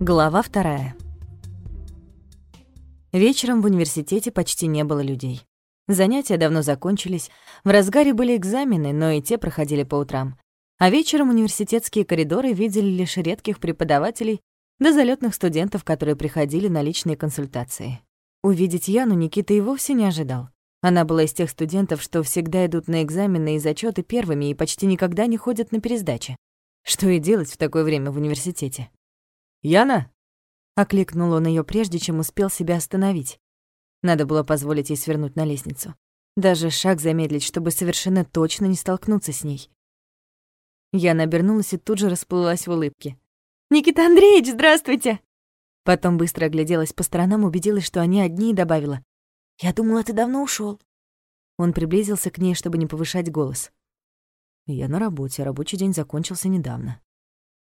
Глава вторая. Вечером в университете почти не было людей. Занятия давно закончились, в разгаре были экзамены, но и те проходили по утрам. А вечером университетские коридоры видели лишь редких преподавателей да залетных студентов, которые приходили на личные консультации. Увидеть Яну Никита и вовсе не ожидал. Она была из тех студентов, что всегда идут на экзамены и зачеты первыми и почти никогда не ходят на пересдачи. Что и делать в такое время в университете? «Яна?» — окликнул он ее прежде, чем успел себя остановить. Надо было позволить ей свернуть на лестницу. Даже шаг замедлить, чтобы совершенно точно не столкнуться с ней. Яна обернулась и тут же расплылась в улыбке. «Никита Андреевич, здравствуйте!» Потом быстро огляделась по сторонам, убедилась, что они одни, и добавила. «Я думала, ты давно ушел. Он приблизился к ней, чтобы не повышать голос. «Я на работе, рабочий день закончился недавно.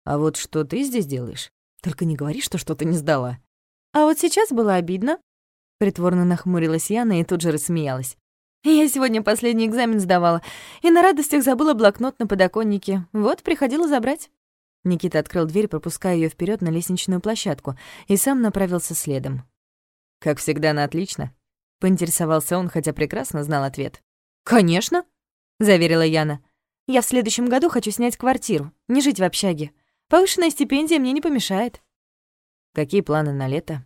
А вот что ты здесь делаешь? Только не говори, что что-то не сдала». «А вот сейчас было обидно». Притворно нахмурилась Яна и тут же рассмеялась. «Я сегодня последний экзамен сдавала, и на радостях забыла блокнот на подоконнике. Вот, приходила забрать». Никита открыл дверь, пропуская ее вперед на лестничную площадку, и сам направился следом. «Как всегда, на отлично», — поинтересовался он, хотя прекрасно знал ответ. «Конечно», — заверила Яна. «Я в следующем году хочу снять квартиру, не жить в общаге. Повышенная стипендия мне не помешает». «Какие планы на лето?»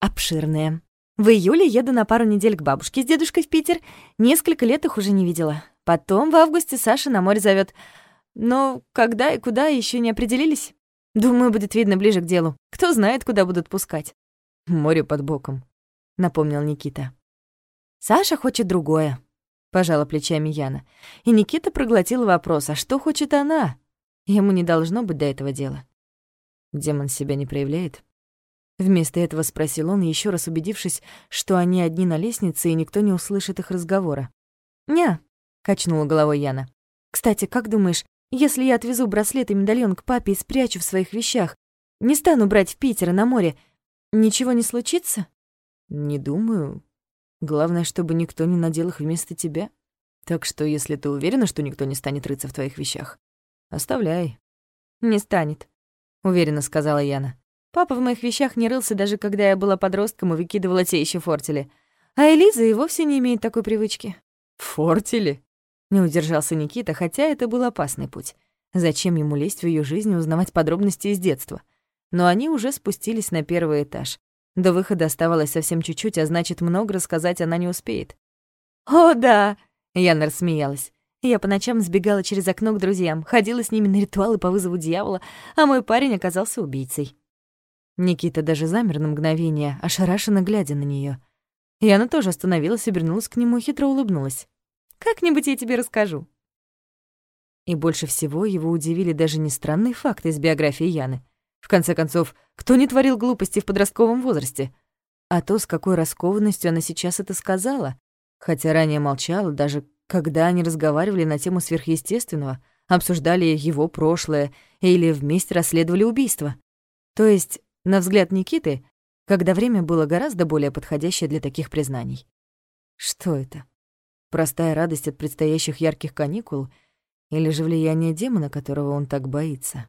«Обширные. В июле еду на пару недель к бабушке с дедушкой в Питер. Несколько лет их уже не видела. Потом в августе Саша на море зовет. Но когда и куда еще не определились. Думаю, будет видно ближе к делу. Кто знает, куда будут пускать. Море под боком, напомнил Никита. Саша хочет другое, пожала плечами Яна. И Никита проглотил вопрос: а что хочет она? Ему не должно быть до этого дела. Демон себя не проявляет. Вместо этого спросил он, еще раз убедившись, что они одни на лестнице и никто не услышит их разговора. «Не», — качнула головой Яна. «Кстати, как думаешь, если я отвезу браслет и медальон к папе и спрячу в своих вещах, не стану брать в Питер на море, ничего не случится? Не думаю. Главное, чтобы никто не надел их вместо тебя. Так что, если ты уверена, что никто не станет рыться в твоих вещах, оставляй. Не станет, уверенно сказала Яна. Папа в моих вещах не рылся, даже когда я была подростком и выкидывала те еще фортели. А Элиза и вовсе не имеет такой привычки. Фортели? Не удержался Никита, хотя это был опасный путь. Зачем ему лезть в ее жизнь и узнавать подробности из детства? Но они уже спустились на первый этаж. До выхода оставалось совсем чуть-чуть, а значит, много рассказать она не успеет. «О, да!» — Яна рассмеялась. Я по ночам сбегала через окно к друзьям, ходила с ними на ритуалы по вызову дьявола, а мой парень оказался убийцей. Никита даже замер на мгновение, ошарашенно глядя на нее. Яна тоже остановилась, обернулась к нему и хитро улыбнулась. Как-нибудь я тебе расскажу». И больше всего его удивили даже не странные факты из биографии Яны. В конце концов, кто не творил глупости в подростковом возрасте? А то, с какой раскованностью она сейчас это сказала, хотя ранее молчала, даже когда они разговаривали на тему сверхъестественного, обсуждали его прошлое или вместе расследовали убийство. То есть, на взгляд Никиты, когда время было гораздо более подходящее для таких признаний. Что это? Простая радость от предстоящих ярких каникул или же влияние демона, которого он так боится?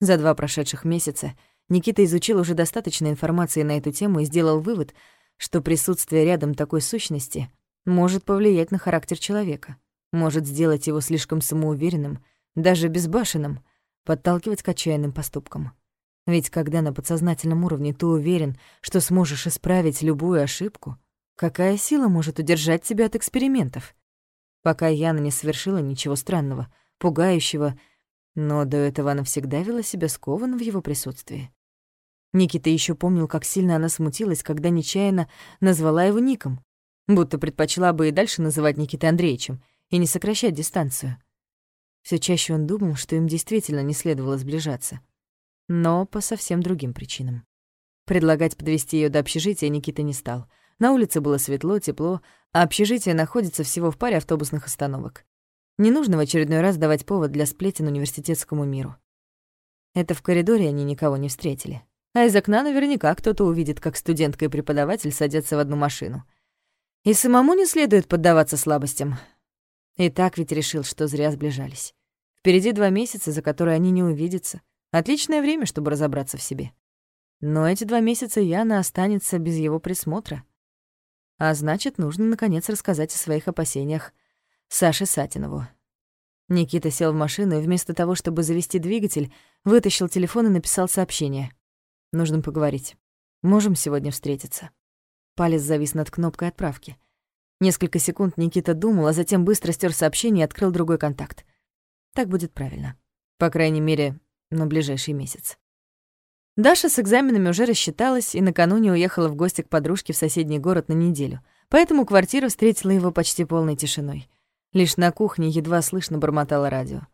За два прошедших месяца Никита изучил уже достаточно информации на эту тему и сделал вывод, что присутствие рядом такой сущности может повлиять на характер человека, может сделать его слишком самоуверенным, даже безбашенным, подталкивать к отчаянным поступкам. Ведь когда на подсознательном уровне ты уверен, что сможешь исправить любую ошибку, Какая сила может удержать тебя от экспериментов? Пока Яна не совершила ничего странного, пугающего, но до этого она всегда вела себя скованно в его присутствии. Никита еще помнил, как сильно она смутилась, когда нечаянно назвала его ником, будто предпочла бы и дальше называть Никитой Андреевичем и не сокращать дистанцию. Все чаще он думал, что им действительно не следовало сближаться, но по совсем другим причинам. Предлагать подвести ее до общежития Никита не стал — на улице было светло, тепло, а общежитие находится всего в паре автобусных остановок. Не нужно в очередной раз давать повод для сплетен университетскому миру. Это в коридоре они никого не встретили. А из окна наверняка кто-то увидит, как студентка и преподаватель садятся в одну машину. И самому не следует поддаваться слабостям. И так ведь решил, что зря сближались. Впереди два месяца, за которые они не увидятся. Отличное время, чтобы разобраться в себе. Но эти два месяца Яна останется без его присмотра. А значит, нужно, наконец, рассказать о своих опасениях Саше Сатинову. Никита сел в машину и вместо того, чтобы завести двигатель, вытащил телефон и написал сообщение. «Нужно поговорить. Можем сегодня встретиться». Палец завис над кнопкой отправки. Несколько секунд Никита думал, а затем быстро стер сообщение и открыл другой контакт. Так будет правильно. По крайней мере, на ближайший месяц. Даша с экзаменами уже рассчиталась и накануне уехала в гости к подружке в соседний город на неделю, поэтому квартира встретила его почти полной тишиной. Лишь на кухне едва слышно бормотало радио.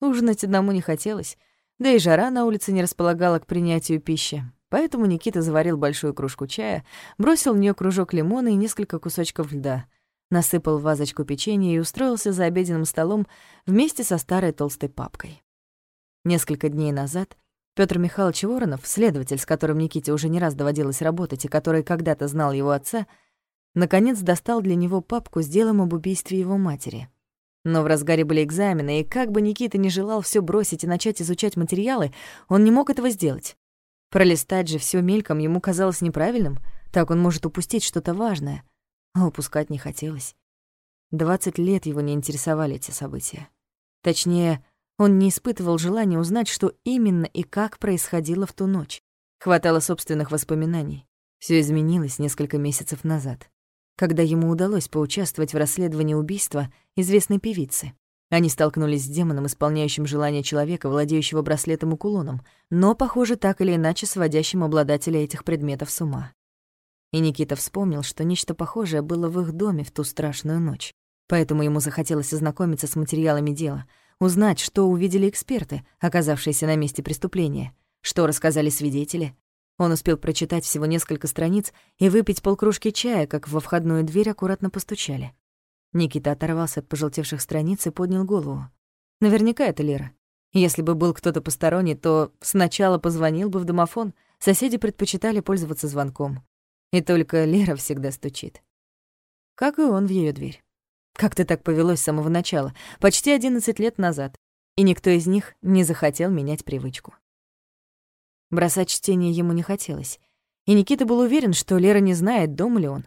Ужинать одному не хотелось, да и жара на улице не располагала к принятию пищи, поэтому Никита заварил большую кружку чая, бросил в нее кружок лимона и несколько кусочков льда, насыпал в вазочку печенье и устроился за обеденным столом вместе со старой толстой папкой. Несколько дней назад Петр Михайлович Воронов, следователь, с которым Никите уже не раз доводилось работать и который когда-то знал его отца, наконец достал для него папку с делом об убийстве его матери. Но в разгаре были экзамены, и как бы Никита не желал все бросить и начать изучать материалы, он не мог этого сделать. Пролистать же все мельком ему казалось неправильным, так он может упустить что-то важное, а упускать не хотелось. Двадцать лет его не интересовали эти события. Точнее, он не испытывал желания узнать, что именно и как происходило в ту ночь. Хватало собственных воспоминаний. Все изменилось несколько месяцев назад, когда ему удалось поучаствовать в расследовании убийства известной певицы. Они столкнулись с демоном, исполняющим желание человека, владеющего браслетом и кулоном, но, похоже, так или иначе сводящим обладателя этих предметов с ума. И Никита вспомнил, что нечто похожее было в их доме в ту страшную ночь. Поэтому ему захотелось ознакомиться с материалами дела — узнать, что увидели эксперты, оказавшиеся на месте преступления, что рассказали свидетели. Он успел прочитать всего несколько страниц и выпить полкружки чая, как во входную дверь аккуратно постучали. Никита оторвался от пожелтевших страниц и поднял голову. Наверняка это Лера. Если бы был кто-то посторонний, то сначала позвонил бы в домофон. Соседи предпочитали пользоваться звонком. И только Лера всегда стучит. Как и он в ее дверь. Как-то так повелось с самого начала, почти 11 лет назад, и никто из них не захотел менять привычку. Бросать чтение ему не хотелось, и Никита был уверен, что Лера не знает, дома ли он.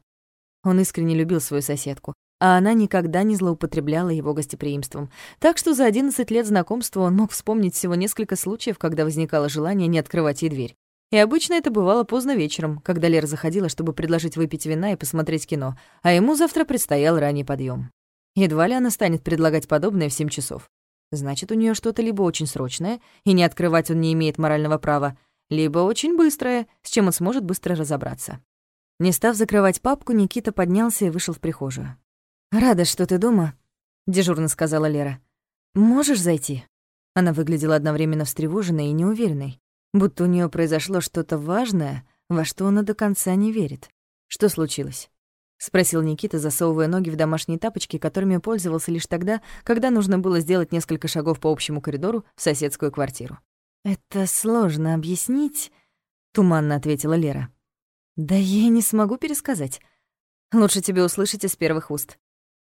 Он искренне любил свою соседку, а она никогда не злоупотребляла его гостеприимством, так что за 11 лет знакомства он мог вспомнить всего несколько случаев, когда возникало желание не открывать ей дверь. И обычно это бывало поздно вечером, когда Лера заходила, чтобы предложить выпить вина и посмотреть кино, а ему завтра предстоял ранний подъем. Едва ли она станет предлагать подобное в семь часов. Значит, у нее что-то либо очень срочное, и не открывать он не имеет морального права, либо очень быстрое, с чем он сможет быстро разобраться. Не став закрывать папку, Никита поднялся и вышел в прихожую. «Рада, что ты дома», — дежурно сказала Лера. «Можешь зайти?» Она выглядела одновременно встревоженной и неуверенной, будто у нее произошло что-то важное, во что она до конца не верит. Что случилось? — спросил Никита, засовывая ноги в домашние тапочки, которыми пользовался лишь тогда, когда нужно было сделать несколько шагов по общему коридору в соседскую квартиру. «Это сложно объяснить», — туманно ответила Лера. «Да я не смогу пересказать. Лучше тебе услышать из первых уст».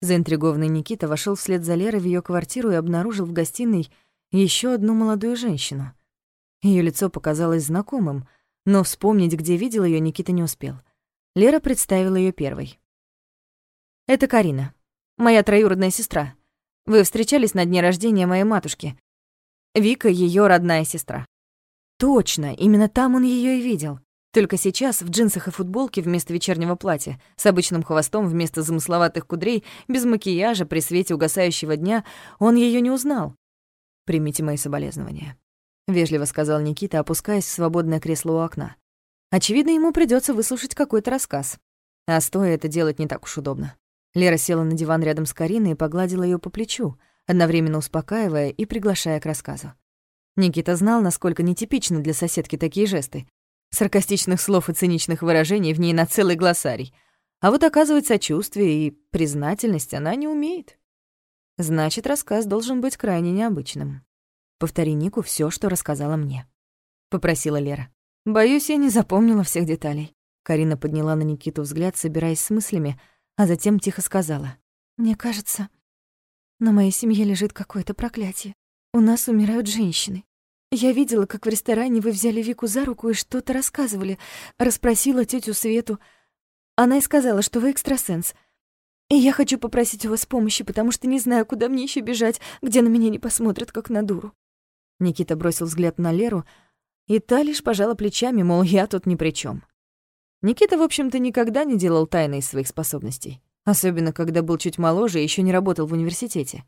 Заинтригованный Никита вошел вслед за Лерой в ее квартиру и обнаружил в гостиной еще одну молодую женщину. Ее лицо показалось знакомым, но вспомнить, где видел ее, Никита не успел — Лера представила ее первой. «Это Карина, моя троюродная сестра. Вы встречались на дне рождения моей матушки. Вика — ее родная сестра». Точно, именно там он ее и видел. Только сейчас в джинсах и футболке вместо вечернего платья, с обычным хвостом вместо замысловатых кудрей, без макияжа, при свете угасающего дня, он ее не узнал. «Примите мои соболезнования», — вежливо сказал Никита, опускаясь в свободное кресло у окна. Очевидно, ему придется выслушать какой-то рассказ. А стоя это делать не так уж удобно. Лера села на диван рядом с Кариной и погладила ее по плечу, одновременно успокаивая и приглашая к рассказу. Никита знал, насколько нетипичны для соседки такие жесты. Саркастичных слов и циничных выражений в ней на целый глоссарий. А вот оказывать сочувствие и признательность она не умеет. Значит, рассказ должен быть крайне необычным. Повтори Нику все, что рассказала мне. Попросила Лера. Боюсь, я не запомнила всех деталей. Карина подняла на Никиту взгляд, собираясь с мыслями, а затем тихо сказала. «Мне кажется, на моей семье лежит какое-то проклятие. У нас умирают женщины. Я видела, как в ресторане вы взяли Вику за руку и что-то рассказывали. Расспросила тетю Свету. Она и сказала, что вы экстрасенс. И я хочу попросить у вас помощи, потому что не знаю, куда мне еще бежать, где на меня не посмотрят, как на дуру». Никита бросил взгляд на Леру, и та лишь пожала плечами, мол, я тут ни при чем. Никита, в общем-то, никогда не делал тайны из своих способностей. Особенно, когда был чуть моложе и еще не работал в университете.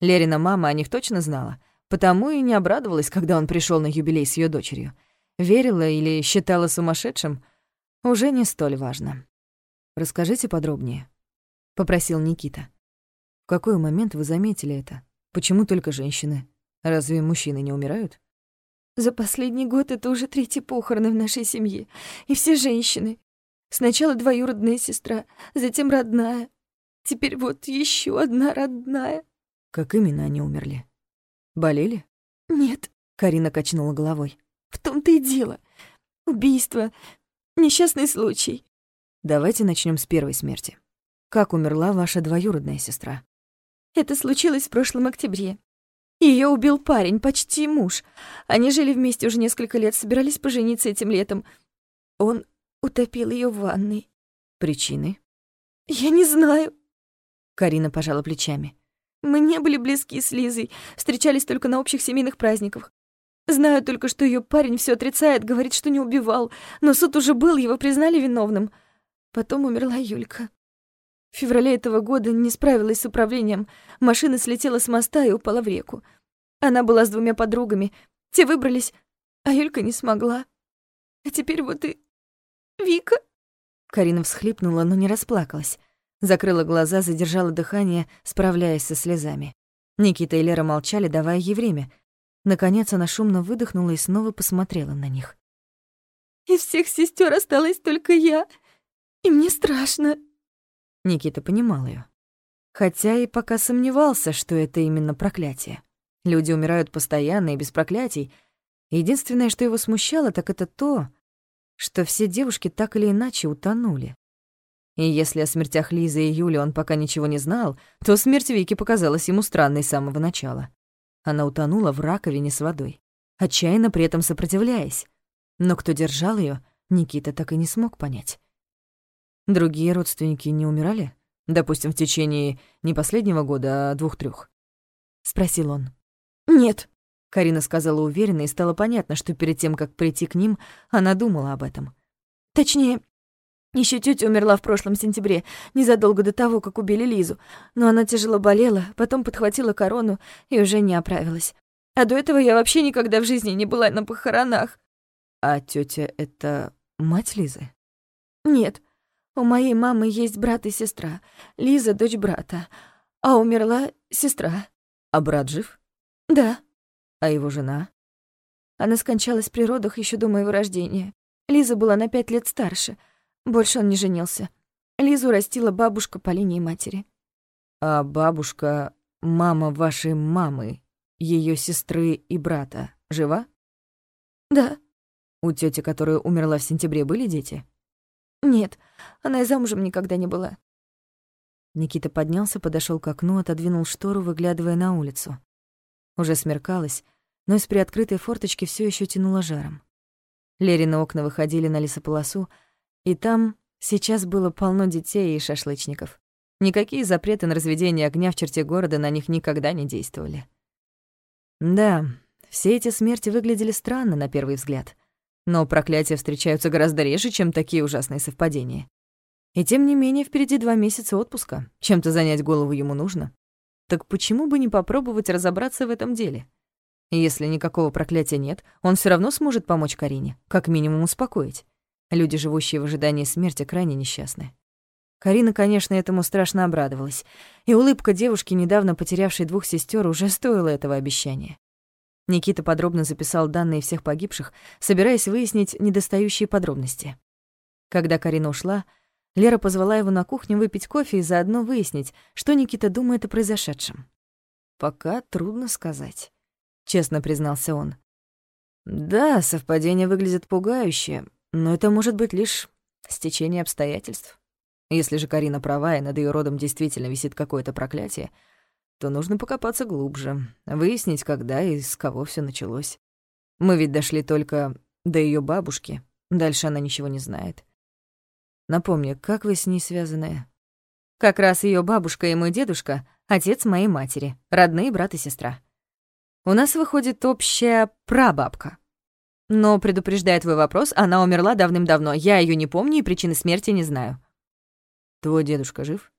Лерина мама о них точно знала — Потому и не обрадовалась, когда он пришел на юбилей с ее дочерью. Верила или считала сумасшедшим, уже не столь важно. «Расскажите подробнее», — попросил Никита. «В какой момент вы заметили это? Почему только женщины? Разве мужчины не умирают?» «За последний год это уже третий похороны в нашей семье, и все женщины. Сначала двоюродная сестра, затем родная. Теперь вот еще одна родная». «Как именно они умерли?» Болели? Нет, Карина качнула головой. В том-то и дело. Убийство. Несчастный случай. Давайте начнем с первой смерти. Как умерла ваша двоюродная сестра? Это случилось в прошлом октябре. Ее убил парень, почти муж. Они жили вместе уже несколько лет, собирались пожениться этим летом. Он утопил ее в ванной. Причины? Я не знаю. Карина пожала плечами. Мы не были близки с Лизой, встречались только на общих семейных праздниках. Знаю только, что ее парень все отрицает, говорит, что не убивал, но суд уже был, его признали виновным. Потом умерла Юлька. В феврале этого года не справилась с управлением. Машина слетела с моста и упала в реку. Она была с двумя подругами. Те выбрались, а Юлька не смогла. А теперь вот и... Вика. Карина всхлипнула, но не расплакалась. Закрыла глаза, задержала дыхание, справляясь со слезами. Никита и Лера молчали, давая ей время. Наконец она шумно выдохнула и снова посмотрела на них. «Из всех сестер осталась только я, и мне страшно». Никита понимал ее, Хотя и пока сомневался, что это именно проклятие. Люди умирают постоянно и без проклятий. Единственное, что его смущало, так это то, что все девушки так или иначе утонули. И если о смертях Лизы и Юли он пока ничего не знал, то смерть Вики показалась ему странной с самого начала. Она утонула в раковине с водой, отчаянно при этом сопротивляясь. Но кто держал ее, Никита так и не смог понять. Другие родственники не умирали? Допустим, в течение не последнего года, а двух трех спросил он. «Нет», — Карина сказала уверенно, и стало понятно, что перед тем, как прийти к ним, она думала об этом. «Точнее, еще тетя умерла в прошлом сентябре, незадолго до того, как убили Лизу. Но она тяжело болела, потом подхватила корону и уже не оправилась. А до этого я вообще никогда в жизни не была на похоронах. А тетя это мать Лизы? Нет. У моей мамы есть брат и сестра. Лиза — дочь брата. А умерла сестра. А брат жив? Да. А его жена? Она скончалась при родах еще до моего рождения. Лиза была на пять лет старше — больше он не женился. Лизу растила бабушка по линии матери. А бабушка, мама вашей мамы, ее сестры и брата, жива? Да. У тети, которая умерла в сентябре, были дети? Нет, она и замужем никогда не была. Никита поднялся, подошел к окну, отодвинул штору, выглядывая на улицу. Уже смеркалось, но из приоткрытой форточки все еще тянуло жаром. Лерины окна выходили на лесополосу, и там сейчас было полно детей и шашлычников. Никакие запреты на разведение огня в черте города на них никогда не действовали. Да, все эти смерти выглядели странно на первый взгляд. Но проклятия встречаются гораздо реже, чем такие ужасные совпадения. И тем не менее впереди два месяца отпуска. Чем-то занять голову ему нужно. Так почему бы не попробовать разобраться в этом деле? Если никакого проклятия нет, он все равно сможет помочь Карине, как минимум успокоить. Люди, живущие в ожидании смерти, крайне несчастны. Карина, конечно, этому страшно обрадовалась, и улыбка девушки, недавно потерявшей двух сестер, уже стоила этого обещания. Никита подробно записал данные всех погибших, собираясь выяснить недостающие подробности. Когда Карина ушла, Лера позвала его на кухню выпить кофе и заодно выяснить, что Никита думает о произошедшем. «Пока трудно сказать», — честно признался он. «Да, совпадение выглядит пугающе, но это может быть лишь стечение обстоятельств. Если же Карина права, и над ее родом действительно висит какое-то проклятие, то нужно покопаться глубже, выяснить, когда и с кого все началось. Мы ведь дошли только до ее бабушки. Дальше она ничего не знает. Напомни, как вы с ней связаны? Как раз ее бабушка и мой дедушка — отец моей матери, родные брат и сестра. У нас выходит общая прабабка. Но, предупреждая твой вопрос, она умерла давным-давно. Я ее не помню и причины смерти не знаю. Твой дедушка жив?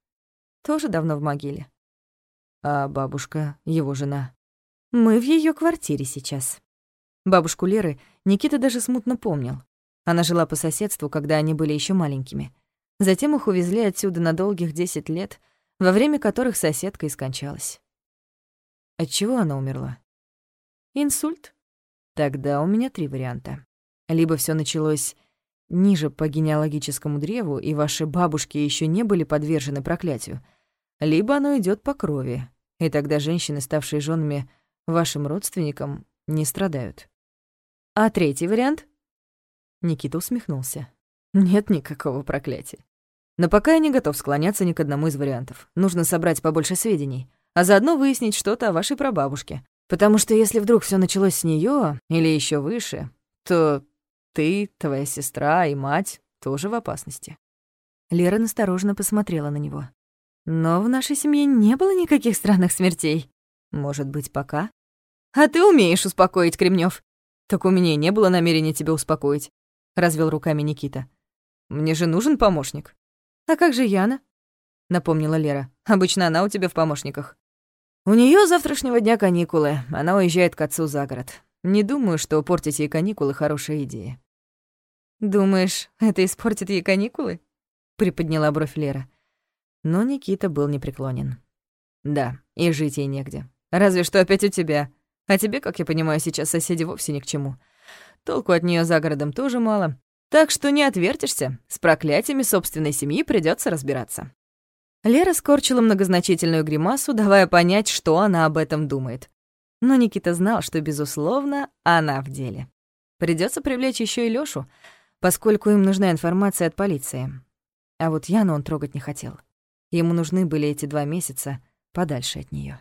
Тоже давно в могиле. А бабушка, его жена? Мы в ее квартире сейчас. Бабушку Леры Никита даже смутно помнил. Она жила по соседству, когда они были еще маленькими. Затем их увезли отсюда на долгих 10 лет, во время которых соседка и скончалась. От чего она умерла? Инсульт. Тогда у меня три варианта. Либо все началось ниже по генеалогическому древу, и ваши бабушки еще не были подвержены проклятию, либо оно идет по крови, и тогда женщины, ставшие женами вашим родственникам, не страдают. А третий вариант? Никита усмехнулся. Нет никакого проклятия. Но пока я не готов склоняться ни к одному из вариантов. Нужно собрать побольше сведений, а заодно выяснить что-то о вашей прабабушке. Потому что если вдруг все началось с нее или еще выше, то ты, твоя сестра и мать тоже в опасности. Лера настороженно посмотрела на него. Но в нашей семье не было никаких странных смертей. Может быть, пока? А ты умеешь успокоить, Кремнев. Так у меня не было намерения тебя успокоить, развел руками Никита. Мне же нужен помощник. «А как же Яна?» — напомнила Лера. «Обычно она у тебя в помощниках». «У нее завтрашнего дня каникулы. Она уезжает к отцу за город. Не думаю, что портить ей каникулы — хорошая идея». «Думаешь, это испортит ей каникулы?» — приподняла бровь Лера. Но Никита был непреклонен. «Да, и жить ей негде. Разве что опять у тебя. А тебе, как я понимаю, сейчас соседи вовсе ни к чему. Толку от нее за городом тоже мало. Так что не отвертишься, с проклятиями собственной семьи придется разбираться. Лера скорчила многозначительную гримасу, давая понять, что она об этом думает. Но Никита знал, что, безусловно, она в деле. Придется привлечь еще и Лёшу, поскольку им нужна информация от полиции. А вот Яну он трогать не хотел. Ему нужны были эти два месяца подальше от нее.